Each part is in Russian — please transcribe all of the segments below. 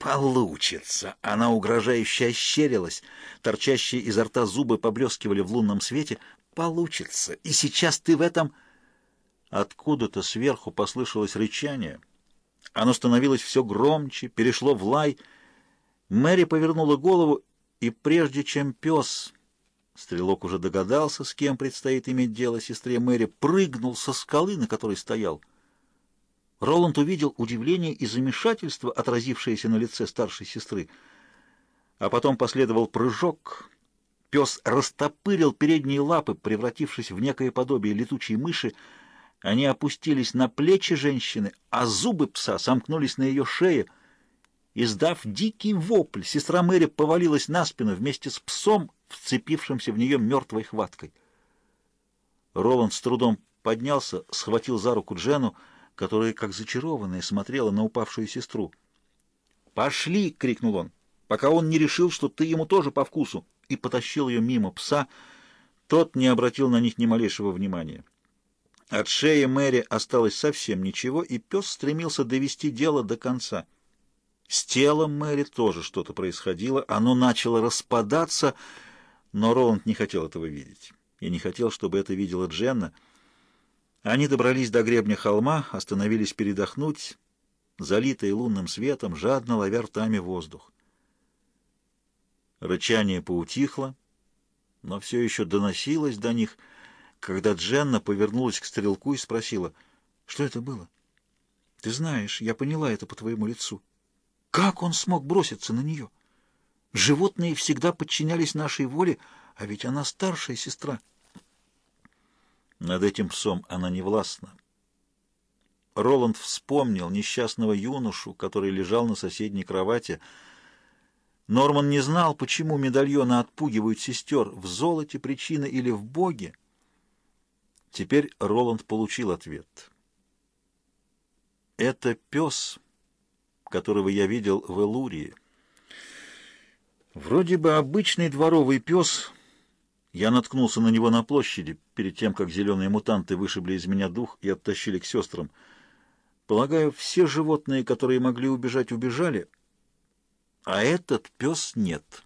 «Получится!» Она угрожающе ощерилась. Торчащие изо рта зубы поблескивали в лунном свете. «Получится! И сейчас ты в этом...» Откуда-то сверху послышалось рычание. Оно становилось все громче, перешло в лай. Мэри повернула голову, и прежде чем пес... Стрелок уже догадался, с кем предстоит иметь дело сестре Мэри, прыгнул со скалы, на которой стоял. Роланд увидел удивление и замешательство, отразившееся на лице старшей сестры. А потом последовал прыжок. Пес растопырил передние лапы, превратившись в некое подобие летучей мыши. Они опустились на плечи женщины, а зубы пса сомкнулись на ее шее. Издав дикий вопль, сестра Мэри повалилась на спину вместе с псом, вцепившимся в нее мертвой хваткой. Роланд с трудом поднялся, схватил за руку Джену, которая, как зачарованная, смотрела на упавшую сестру. «Пошли!» — крикнул он, пока он не решил, что ты ему тоже по вкусу, и потащил ее мимо пса. Тот не обратил на них ни малейшего внимания. От шеи Мэри осталось совсем ничего, и пес стремился довести дело до конца. С телом Мэри тоже что-то происходило, оно начало распадаться, но Роланд не хотел этого видеть, и не хотел, чтобы это видела Дженна — они добрались до гребня холма, остановились передохнуть, залитые лунным светом, жадно ловя ртами воздух. Рычание поутихло, но все еще доносилось до них, когда Дженна повернулась к стрелку и спросила, что это было. «Ты знаешь, я поняла это по твоему лицу. Как он смог броситься на нее? Животные всегда подчинялись нашей воле, а ведь она старшая сестра». Над этим псом она не властна. Роланд вспомнил несчастного юношу, который лежал на соседней кровати. Норман не знал, почему медальоны отпугивают сестер, в золоте причина или в Боге. Теперь Роланд получил ответ. Это пес, которого я видел в Элурии. Вроде бы обычный дворовый пес — я наткнулся на него на площади, перед тем, как зеленые мутанты вышибли из меня дух и оттащили к сестрам. Полагаю, все животные, которые могли убежать, убежали, а этот пес нет.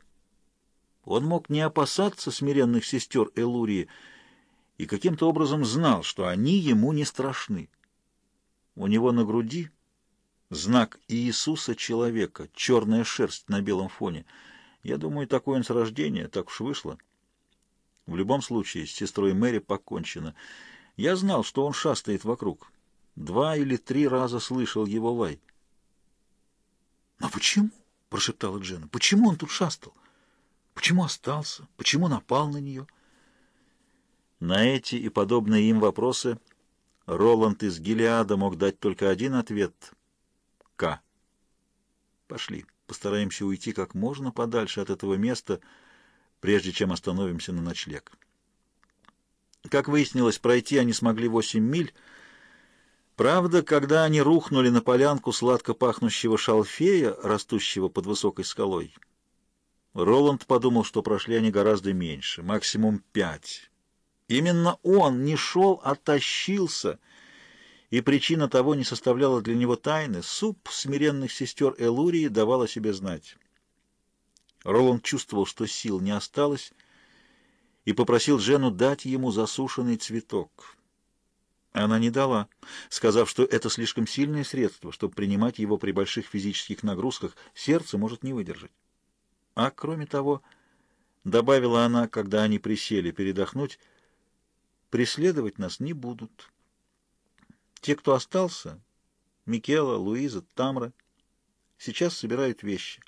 Он мог не опасаться смиренных сестер Элурии и каким-то образом знал, что они ему не страшны. У него на груди знак Иисуса человека, черная шерсть на белом фоне. Я думаю, такой он с рождения, так уж вышло. В любом случае, с сестрой Мэри покончено. Я знал, что он шастает вокруг. Два или три раза слышал его лай. «Но почему?» — прошептала Джена. «Почему он тут шастал? Почему остался? Почему напал на нее?» На эти и подобные им вопросы Роланд из Гелиада мог дать только один ответ — К. Пошли, постараемся уйти как можно подальше от этого места — прежде чем остановимся на ночлег. Как выяснилось, пройти они смогли восемь миль. Правда, когда они рухнули на полянку сладко пахнущего шалфея, растущего под высокой скалой, Роланд подумал, что прошли они гораздо меньше, максимум пять. Именно он не шел, а тащился, и причина того не составляла для него тайны. Суп смиренных сестер Элурии давал о себе знать. Роланд чувствовал, что сил не осталось, и попросил Жену дать ему засушенный цветок. Она не дала, сказав, что это слишком сильное средство, чтобы принимать его при больших физических нагрузках, сердце может не выдержать. А кроме того, добавила она, когда они присели передохнуть, преследовать нас не будут. Те, кто остался, Микела, Луиза, Тамра, сейчас собирают вещи.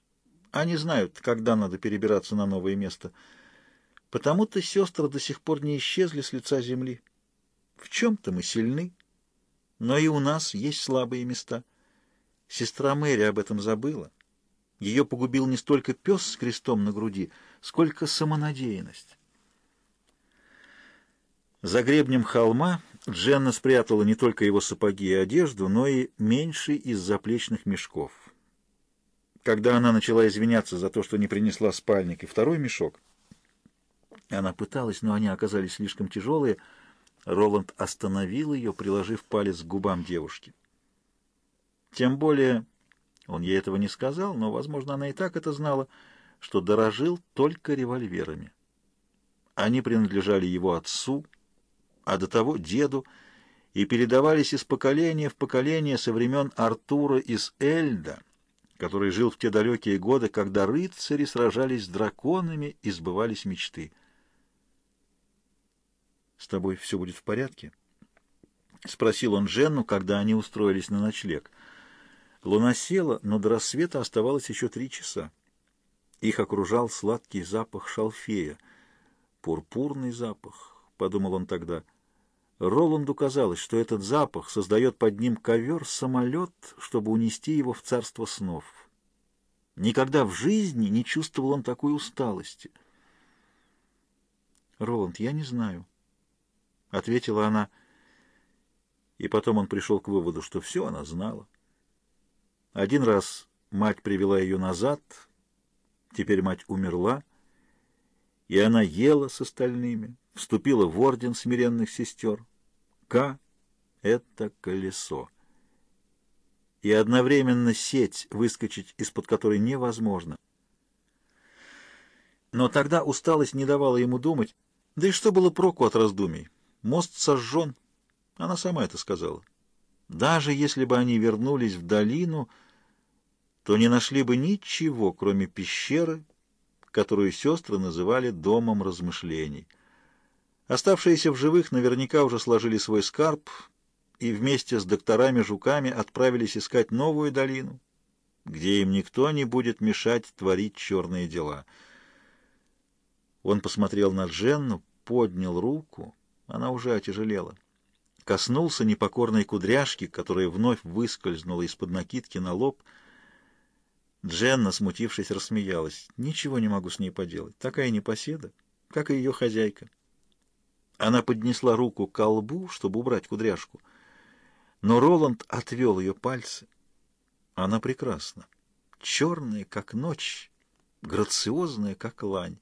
Они знают, когда надо перебираться на новое место. Потому-то сестры до сих пор не исчезли с лица земли. В чем-то мы сильны, но и у нас есть слабые места. Сестра Мэри об этом забыла. Ее погубил не столько пес с крестом на груди, сколько самонадеянность. За гребнем холма Дженна спрятала не только его сапоги и одежду, но и меньший из заплечных мешков. Когда она начала извиняться за то, что не принесла спальник и второй мешок, она пыталась, но они оказались слишком тяжелые. Роланд остановил ее, приложив палец к губам девушки. Тем более Он ей этого не сказал, но, возможно, она и так это знала, что дорожил только револьверами. Они принадлежали его отцу, а до того деду, и передавались из поколения в поколение со времен Артура из Эльда, который жил в те далекие годы, когда рыцари сражались с драконами и сбывались мечты. «С тобой все будет в порядке?» — спросил он Женну, когда они устроились на ночлег. Луна села, но до рассвета оставалось еще три часа. Их окружал сладкий запах шалфея. «Пурпурный запах», — подумал он тогда. Роланду казалось, что этот запах создает под ним ковер-самолет, чтобы унести его в царство снов. Никогда в жизни не чувствовал он такой усталости. «Роланд, я не знаю», — ответила она, и потом он пришел к выводу, что все она знала. Один раз мать привела ее назад, теперь мать умерла, и она ела с остальными, вступила в орден смиренных сестер. К — это колесо. И одновременно сеть, выскочить из-под которой невозможно. Но тогда усталость не давала ему думать, да и что было проку от раздумий? Мост сожжен, она сама это сказала. Даже если бы они вернулись в долину то не нашли бы ничего, кроме пещеры, которую сестры называли «домом размышлений». Оставшиеся в живых наверняка уже сложили свой скарб и вместе с докторами-жуками отправились искать новую долину, где им никто не будет мешать творить черные дела. Он посмотрел на Дженну, поднял руку, она уже отяжелела. Коснулся непокорной кудряшки, которая вновь выскользнула из-под накидки на лоб — Дженна, смутившись, рассмеялась. «Ничего не могу с ней поделать. Такая непоседа, как и ее хозяйка». Она поднесла руку к колбу, чтобы убрать кудряшку. Но Роланд отвел ее пальцы. Она прекрасна. Черная, как ночь, грациозная, как лань.